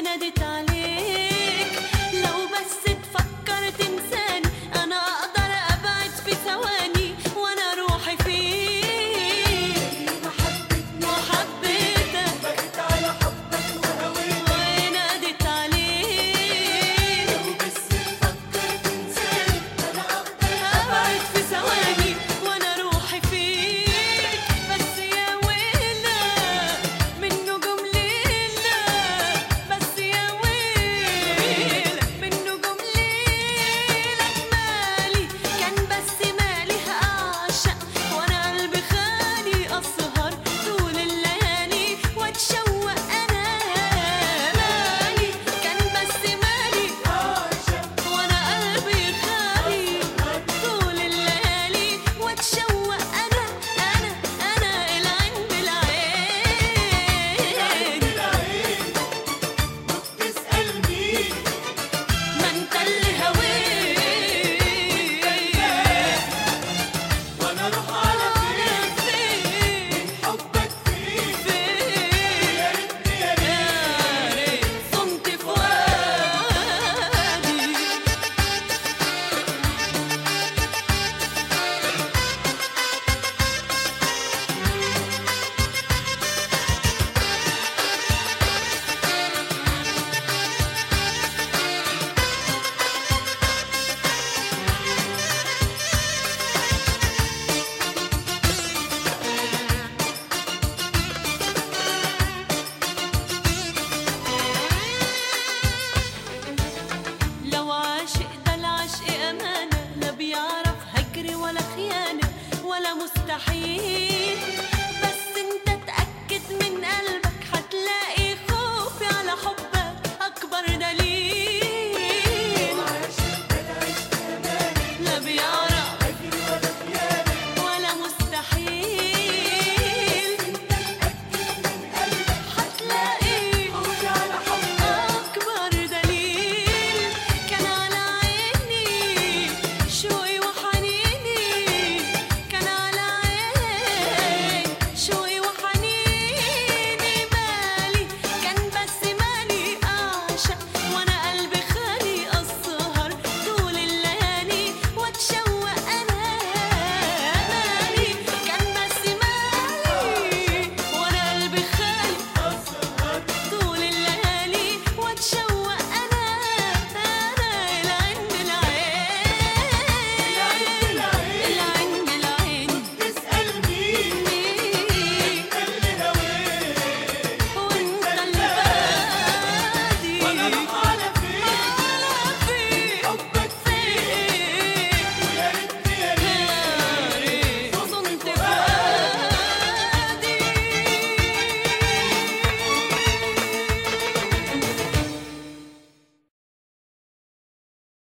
ونادت عليك. لو بس تفكر تنساك مستحيل بس انت تأكد من قلبك